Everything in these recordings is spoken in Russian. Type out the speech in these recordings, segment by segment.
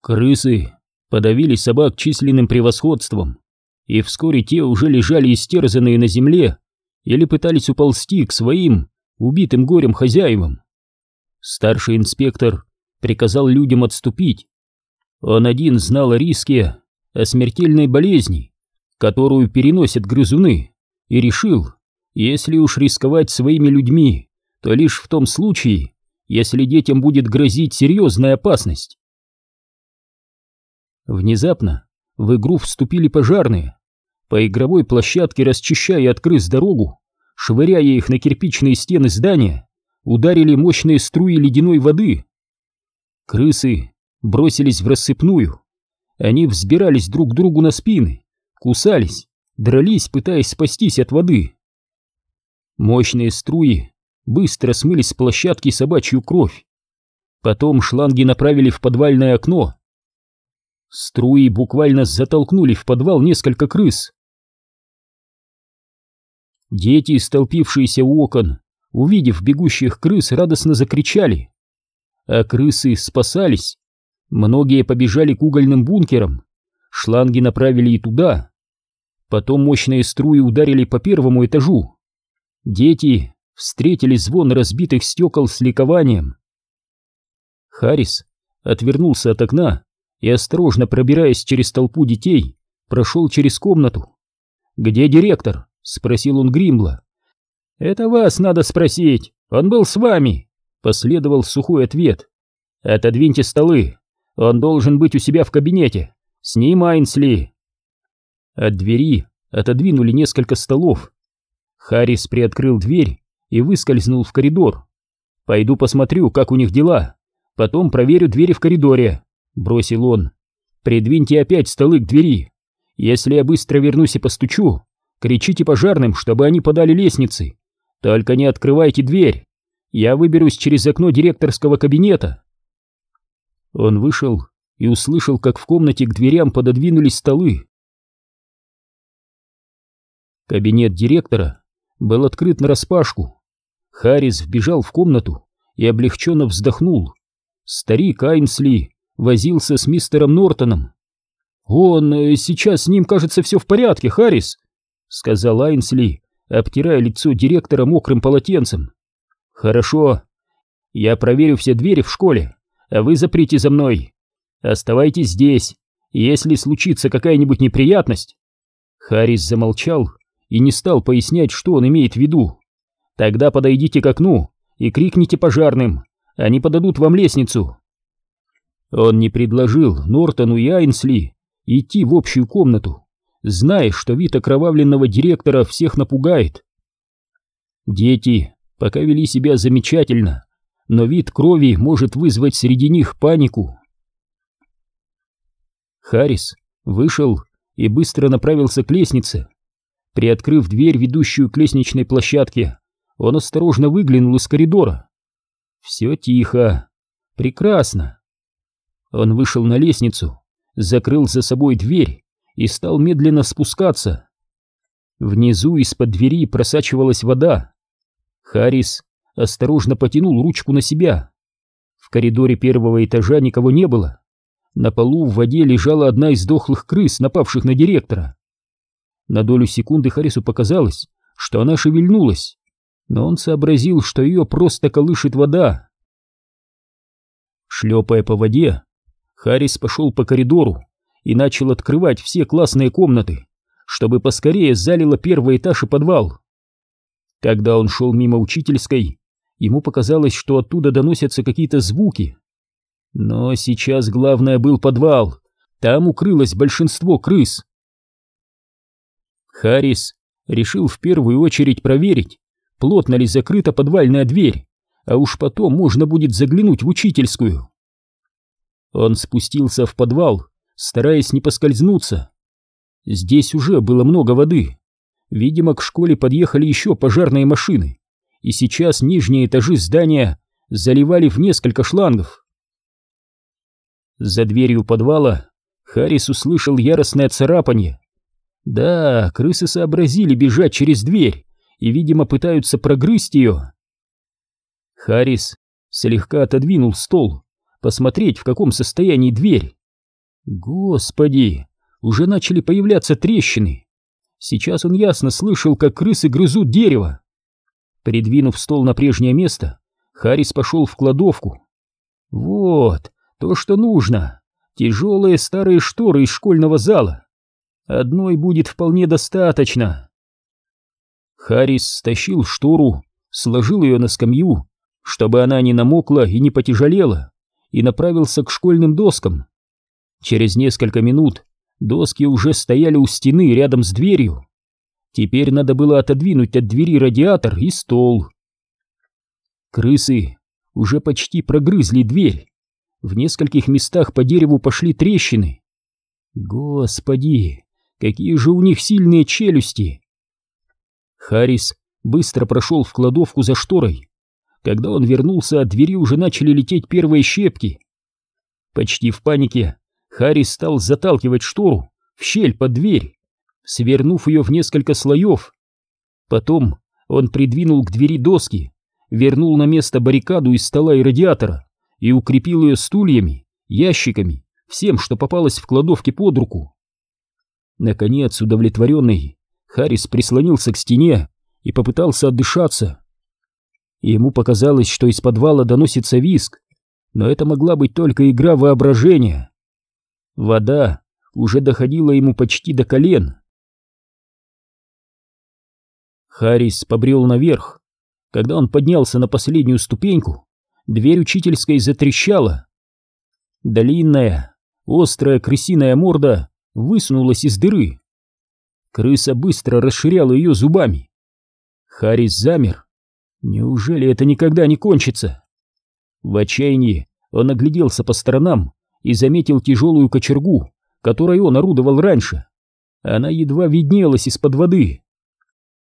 Крысы подавили собак численным превосходством, и вскоре те уже лежали истерзанные на земле или пытались уползти к своим убитым горем хозяевам. Старший инспектор приказал людям отступить. Он один знал о риске, о смертельной болезни, которую переносят грызуны, и решил, если уж рисковать своими людьми, то лишь в том случае, если детям будет грозить серьезная опасность. Внезапно в игру вступили пожарные. По игровой площадке, расчищая от крыс дорогу, швыряя их на кирпичные стены здания, ударили мощные струи ледяной воды. Крысы бросились в рассыпную. Они взбирались друг другу на спины, кусались, дрались, пытаясь спастись от воды. Мощные струи быстро смыли с площадки собачью кровь. Потом шланги направили в подвальное окно, Струи буквально затолкнули в подвал несколько крыс. Дети, столпившиеся у окон, увидев бегущих крыс, радостно закричали. А крысы спасались. Многие побежали к угольным бункерам. Шланги направили и туда. Потом мощные струи ударили по первому этажу. Дети встретили звон разбитых стекол с ликованием. Харрис отвернулся от окна и, осторожно пробираясь через толпу детей, прошел через комнату. «Где директор?» — спросил он Гримбла. «Это вас надо спросить, он был с вами», — последовал сухой ответ. «Отодвиньте столы, он должен быть у себя в кабинете, с ним Айнсли». От двери отодвинули несколько столов. Харрис приоткрыл дверь и выскользнул в коридор. «Пойду посмотрю, как у них дела, потом проверю двери в коридоре», — бросил он. «Придвиньте опять столы к двери. Если я быстро вернусь и постучу, кричите пожарным, чтобы они подали лестницы. Только не открывайте дверь. Я выберусь через окно директорского кабинета». Он вышел и услышал, как в комнате к дверям пододвинулись столы. Кабинет директора был открыт нараспашку. Харрис вбежал в комнату и облегченно вздохнул. Старик Айнсли возился с мистером Нортоном. «Он... Э, сейчас с ним, кажется, все в порядке, Харрис», — сказал Айнсли, обтирая лицо директора мокрым полотенцем. «Хорошо. Я проверю все двери в школе, а вы заприте за мной. Оставайтесь здесь, если случится какая-нибудь неприятность». Харрис замолчал и не стал пояснять, что он имеет в виду. «Тогда подойдите к окну и крикните пожарным, они подадут вам лестницу». Он не предложил Нортону и Айнсли идти в общую комнату, зная, что вид окровавленного директора всех напугает. Дети пока вели себя замечательно, но вид крови может вызвать среди них панику. Харрис вышел и быстро направился к лестнице. Приоткрыв дверь, ведущую к лестничной площадке, он осторожно выглянул из коридора. Все тихо. Прекрасно. Он вышел на лестницу, закрыл за собой дверь и стал медленно спускаться. Внизу из-под двери просачивалась вода. Харрис осторожно потянул ручку на себя. В коридоре первого этажа никого не было. На полу в воде лежала одна из дохлых крыс, напавших на директора. На долю секунды Харрису показалось, что она шевельнулась, но он сообразил, что ее просто колышет вода. Шлепая по воде, Харрис пошел по коридору и начал открывать все классные комнаты, чтобы поскорее залило первый этаж и подвал. Когда он шел мимо учительской, ему показалось, что оттуда доносятся какие-то звуки. Но сейчас главное был подвал, там укрылось большинство крыс. Харрис решил в первую очередь проверить, плотно ли закрыта подвальная дверь, а уж потом можно будет заглянуть в учительскую. Он спустился в подвал, стараясь не поскользнуться. Здесь уже было много воды. Видимо, к школе подъехали еще пожарные машины, и сейчас нижние этажи здания заливали в несколько шлангов. За дверью подвала Харрис услышал яростное царапанье. Да, крысы сообразили бежать через дверь и, видимо, пытаются прогрызть ее. Харрис слегка отодвинул стол посмотреть, в каком состоянии дверь. Господи, уже начали появляться трещины. Сейчас он ясно слышал, как крысы грызут дерево. Придвинув стол на прежнее место, Харрис пошел в кладовку. Вот, то, что нужно. Тяжелые старые шторы из школьного зала. Одной будет вполне достаточно. Харрис стащил штору, сложил ее на скамью, чтобы она не намокла и не потяжелела, и направился к школьным доскам. Через несколько минут доски уже стояли у стены рядом с дверью. Теперь надо было отодвинуть от двери радиатор и стол. Крысы уже почти прогрызли дверь. В нескольких местах по дереву пошли трещины. Господи, какие же у них сильные челюсти! Харрис быстро прошел в кладовку за шторой. Когда он вернулся, от двери уже начали лететь первые щепки. Почти в панике Харрис стал заталкивать штору в щель под дверь, свернув ее в несколько слоев. Потом он придвинул к двери доски, вернул на место баррикаду из стола и радиатора и укрепил ее стульями, ящиками, всем, что попалось в кладовке под руку. Наконец, удовлетворенный, Харрис прислонился к стене и попытался отдышаться. Ему показалось, что из подвала доносится виск, но это могла быть только игра воображения. Вода уже доходила ему почти до колен. Харрис побрел наверх. Когда он поднялся на последнюю ступеньку, дверь учительской затрещала. Длинная, острая крысиная морда высунулась из дыры. Крыса быстро расширяла ее зубами. Харрис замер. Неужели это никогда не кончится? В отчаянии он огляделся по сторонам и заметил тяжелую кочергу, которой он орудовал раньше. Она едва виднелась из-под воды.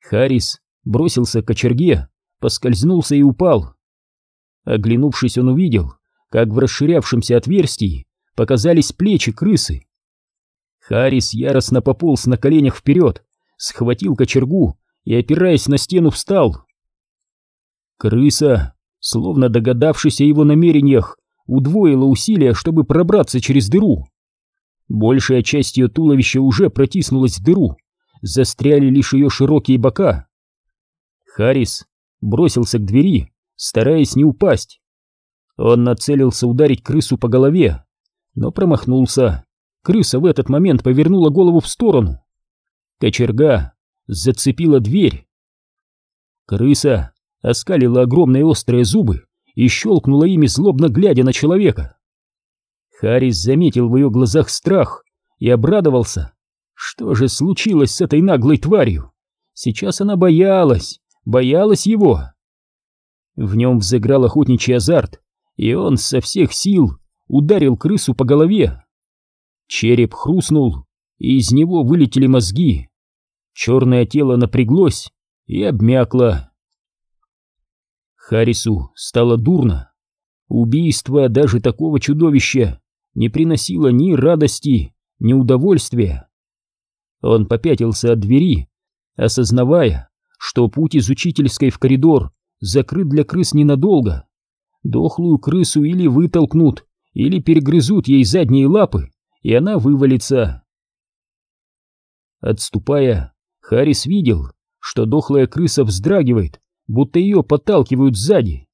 Харрис бросился к кочерге, поскользнулся и упал. Оглянувшись, он увидел, как в расширявшемся отверстии показались плечи крысы. Харрис яростно пополз на коленях вперед, схватил кочергу и, опираясь на стену, встал. Крыса, словно догадавшись о его намерениях, удвоила усилия, чтобы пробраться через дыру. Большая часть ее туловища уже протиснулась в дыру, застряли лишь ее широкие бока. Харрис бросился к двери, стараясь не упасть. Он нацелился ударить крысу по голове, но промахнулся. Крыса в этот момент повернула голову в сторону. Кочерга зацепила дверь. Крыса оскалила огромные острые зубы и щелкнула ими, злобно глядя на человека. Харрис заметил в ее глазах страх и обрадовался. Что же случилось с этой наглой тварью? Сейчас она боялась, боялась его. В нем взыграл охотничий азарт, и он со всех сил ударил крысу по голове. Череп хрустнул, и из него вылетели мозги. Черное тело напряглось и обмякло. Харрису стало дурно. Убийство даже такого чудовища не приносило ни радости, ни удовольствия. Он попятился от двери, осознавая, что путь из учительской в коридор закрыт для крыс ненадолго. Дохлую крысу или вытолкнут, или перегрызут ей задние лапы, и она вывалится. Отступая, Харрис видел, что дохлая крыса вздрагивает, будто ее подталкивают сзади.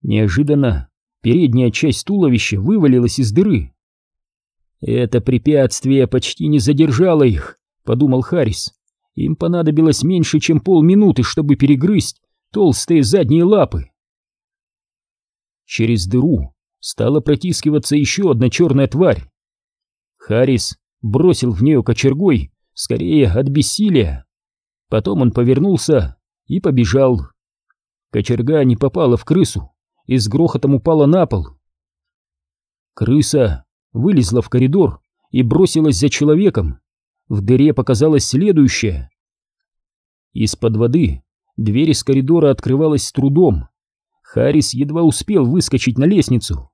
Неожиданно передняя часть туловища вывалилась из дыры. «Это препятствие почти не задержало их», — подумал Харрис. «Им понадобилось меньше, чем полминуты, чтобы перегрызть толстые задние лапы». Через дыру стала протискиваться еще одна черная тварь. Харрис бросил в нее кочергой, скорее от бессилия. Потом он повернулся и побежал. Кочерга не попала в крысу и с грохотом упала на пол. Крыса вылезла в коридор и бросилась за человеком. В дыре показалось следующее. Из-под воды дверь из коридора открывалась с трудом. Харрис едва успел выскочить на лестницу.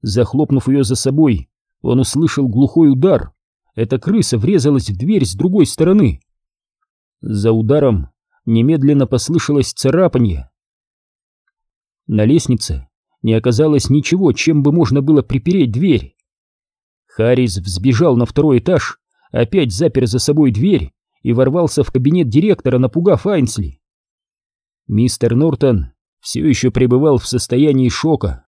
Захлопнув ее за собой, он услышал глухой удар. Эта крыса врезалась в дверь с другой стороны. За ударом немедленно послышалось царапанье. На лестнице не оказалось ничего, чем бы можно было припереть дверь. Харрис взбежал на второй этаж, опять запер за собой дверь и ворвался в кабинет директора, напугав Айнсли. Мистер Нортон все еще пребывал в состоянии шока.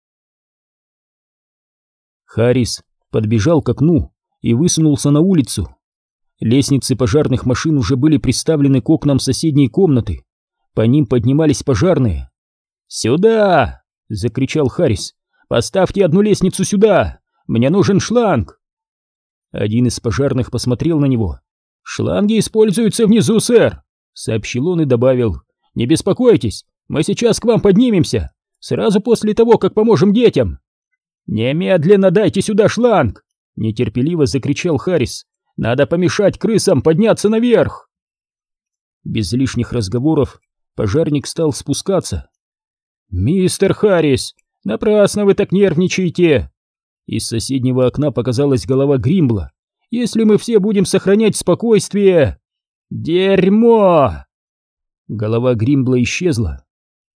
Харрис подбежал к окну и высунулся на улицу. Лестницы пожарных машин уже были приставлены к окнам соседней комнаты. По ним поднимались пожарные. «Сюда!» — закричал Харрис. «Поставьте одну лестницу сюда! Мне нужен шланг!» Один из пожарных посмотрел на него. «Шланги используются внизу, сэр!» — сообщил он и добавил. «Не беспокойтесь, мы сейчас к вам поднимемся, сразу после того, как поможем детям!» «Немедленно дайте сюда шланг!» — нетерпеливо закричал Харрис. «Надо помешать крысам подняться наверх!» Без лишних разговоров пожарник стал спускаться. «Мистер Харрис, напрасно вы так нервничаете!» Из соседнего окна показалась голова Гримбла. «Если мы все будем сохранять спокойствие...» «Дерьмо!» Голова Гримбла исчезла.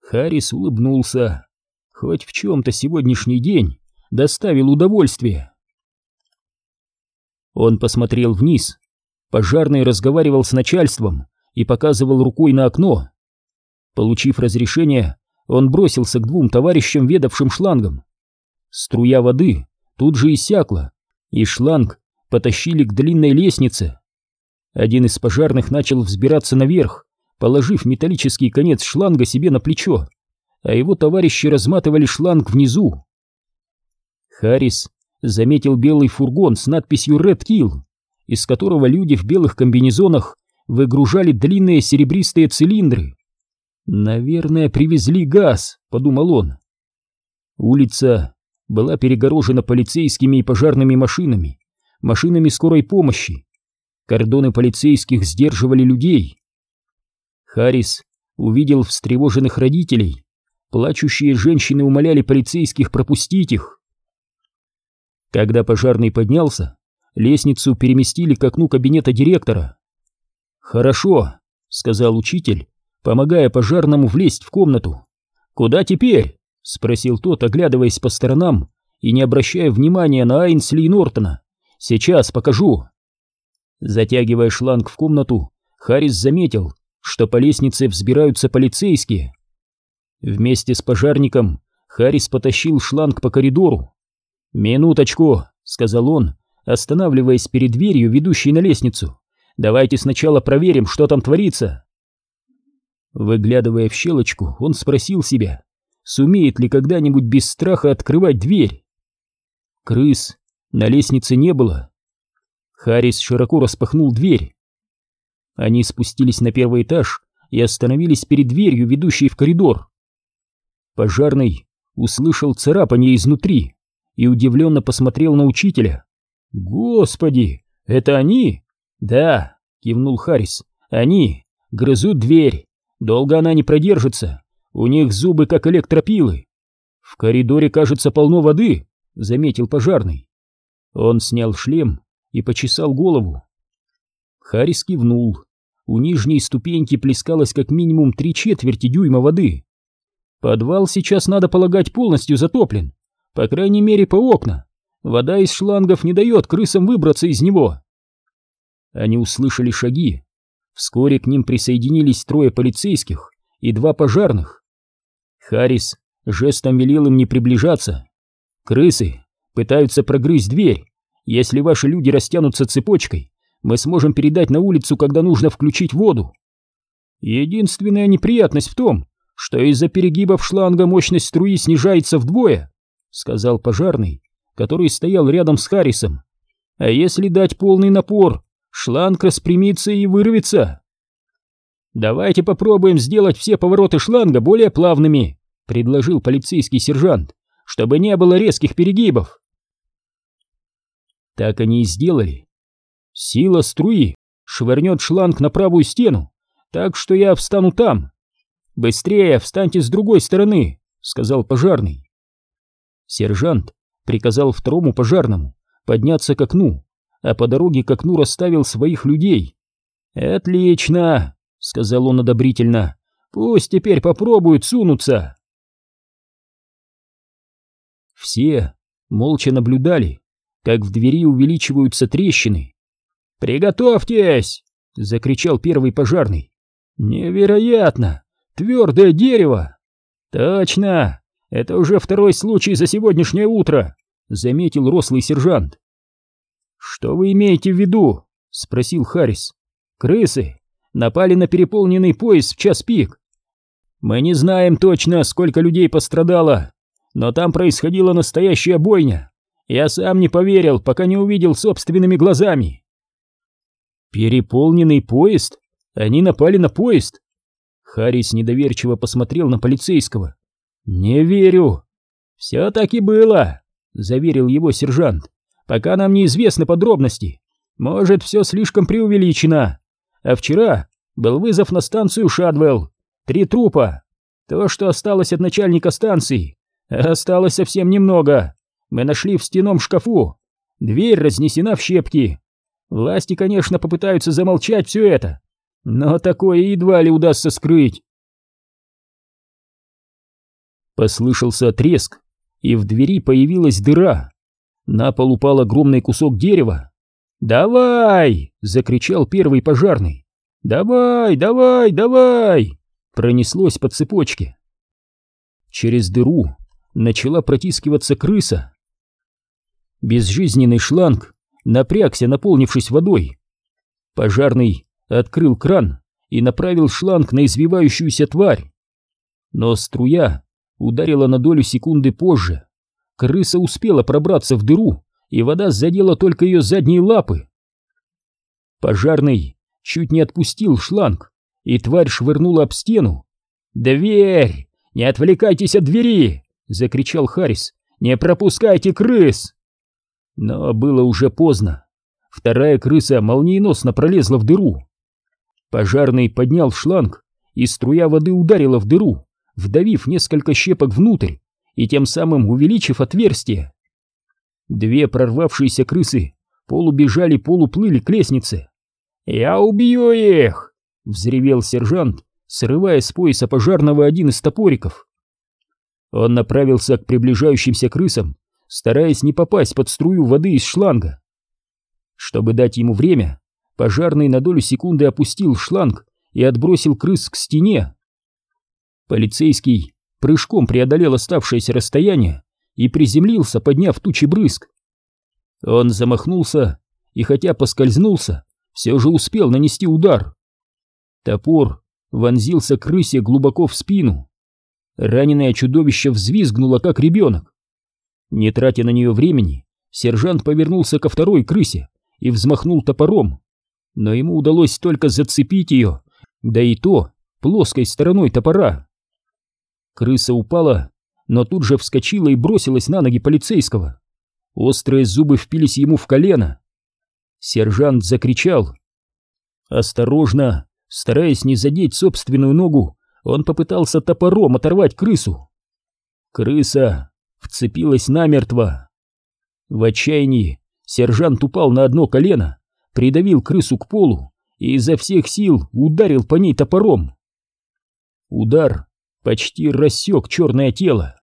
Харрис улыбнулся. Хоть в чем-то сегодняшний день доставил удовольствие. Он посмотрел вниз. Пожарный разговаривал с начальством и показывал рукой на окно. Получив разрешение, он бросился к двум товарищам, ведавшим шлангом. Струя воды тут же иссякла, и шланг потащили к длинной лестнице. Один из пожарных начал взбираться наверх, положив металлический конец шланга себе на плечо, а его товарищи разматывали шланг внизу. Харрис заметил белый фургон с надписью «Red Kill», из которого люди в белых комбинезонах выгружали длинные серебристые цилиндры. «Наверное, привезли газ», — подумал он. Улица была перегорожена полицейскими и пожарными машинами, машинами скорой помощи. Кордоны полицейских сдерживали людей. Харрис увидел встревоженных родителей. Плачущие женщины умоляли полицейских пропустить их. Когда пожарный поднялся, лестницу переместили к окну кабинета директора. «Хорошо», — сказал учитель, помогая пожарному влезть в комнату. «Куда теперь?» — спросил тот, оглядываясь по сторонам и не обращая внимания на Айнсли и Нортона. «Сейчас покажу». Затягивая шланг в комнату, Харрис заметил, что по лестнице взбираются полицейские. Вместе с пожарником Харрис потащил шланг по коридору. «Минуточку», — сказал он, останавливаясь перед дверью, ведущей на лестницу. «Давайте сначала проверим, что там творится». Выглядывая в щелочку, он спросил себя, сумеет ли когда-нибудь без страха открывать дверь. Крыс на лестнице не было. Харрис широко распахнул дверь. Они спустились на первый этаж и остановились перед дверью, ведущей в коридор. Пожарный услышал царапание изнутри и удивленно посмотрел на учителя. «Господи, это они?» «Да», — кивнул Харрис, — «они грызут дверь. Долго она не продержится. У них зубы как электропилы. В коридоре, кажется, полно воды, заметил пожарный. Он снял шлем и почесал голову. Харрис кивнул. У нижней ступеньки плескалось как минимум три четверти дюйма воды. Подвал сейчас, надо полагать, полностью затоплен. По крайней мере, по окна. Вода из шлангов не дает крысам выбраться из него. Они услышали шаги. Вскоре к ним присоединились трое полицейских и два пожарных. Харрис жестом велел им не приближаться. Крысы пытаются прогрызть дверь. Если ваши люди растянутся цепочкой, мы сможем передать на улицу, когда нужно включить воду. Единственная неприятность в том, что из-за перегибов шланга мощность струи снижается вдвое, сказал пожарный, который стоял рядом с Харрисом. А если дать полный напор, шланг распрямится и вырвется. Давайте попробуем сделать все повороты шланга более плавными, предложил полицейский сержант, чтобы не было резких перегибов. Так они и сделали. Сила струи швырнет шланг на правую стену, так что я встану там. Быстрее встаньте с другой стороны, сказал пожарный. Сержант приказал второму пожарному подняться к окну, а по дороге к окну расставил своих людей. «Отлично!» — сказал он одобрительно. «Пусть теперь попробуют сунуться!» Все молча наблюдали, как в двери увеличиваются трещины. «Приготовьтесь!» — закричал первый пожарный. «Невероятно! Твердое дерево!» «Точно! Это уже второй случай за сегодняшнее утро!» — заметил рослый сержант. «Что вы имеете в виду?» — спросил Харрис. «Крысы напали на переполненный поезд в час пик. Мы не знаем точно, сколько людей пострадало, но там происходила настоящая бойня. Я сам не поверил, пока не увидел собственными глазами». «Переполненный поезд? Они напали на поезд?» Харрис недоверчиво посмотрел на полицейского. «Не верю». «Все так и было», — заверил его сержант. «Пока нам неизвестны подробности. Может, все слишком преувеличено. А вчера был вызов на станцию Шадвелл. Три трупа. То, что осталось от начальника станции. Осталось совсем немного. Мы нашли в стеном шкафу. Дверь разнесена в щепки. Власти, конечно, попытаются замолчать все это, но такое едва ли удастся скрыть. Послышался треск, и в двери появилась дыра. На пол упал огромный кусок дерева. «Давай!» — закричал первый пожарный. «Давай, давай, давай!» Пронеслось по цепочке. Через дыру начала протискиваться крыса. Безжизненный шланг напрягся, наполнившись водой. Пожарный открыл кран и направил шланг на извивающуюся тварь. Но струя ударила на долю секунды позже. Крыса успела пробраться в дыру, и вода задела только ее задние лапы. Пожарный чуть не отпустил шланг, и тварь швырнула об стену. «Дверь! Не отвлекайтесь от двери!» — закричал Харрис. «Не пропускайте крыс!» Но было уже поздно. Вторая крыса молниеносно пролезла в дыру. Пожарный поднял шланг, и струя воды ударила в дыру, вдавив несколько щепок внутрь и тем самым увеличив отверстие. Две прорвавшиеся крысы полубежали, полуплыли к лестнице. «Я убью их!» — взревел сержант, срывая с пояса пожарного один из топориков. Он направился к приближающимся крысам, стараясь не попасть под струю воды из шланга. Чтобы дать ему время, Пожарный на долю секунды опустил шланг и отбросил крыс к стене. Полицейский прыжком преодолел оставшееся расстояние и приземлился, подняв тучи брызг. Он замахнулся и, хотя поскользнулся, все же успел нанести удар. Топор вонзился крысе глубоко в спину. Раненое чудовище взвизгнуло, как ребенок. Не тратя на нее времени, сержант повернулся ко второй крысе и взмахнул топором но ему удалось только зацепить ее, да и то плоской стороной топора. Крыса упала, но тут же вскочила и бросилась на ноги полицейского. Острые зубы впились ему в колено. Сержант закричал. Осторожно, стараясь не задеть собственную ногу, он попытался топором оторвать крысу. Крыса вцепилась намертво. В отчаянии сержант упал на одно колено придавил крысу к полу и изо всех сил ударил по ней топором. Удар почти рассек черное тело.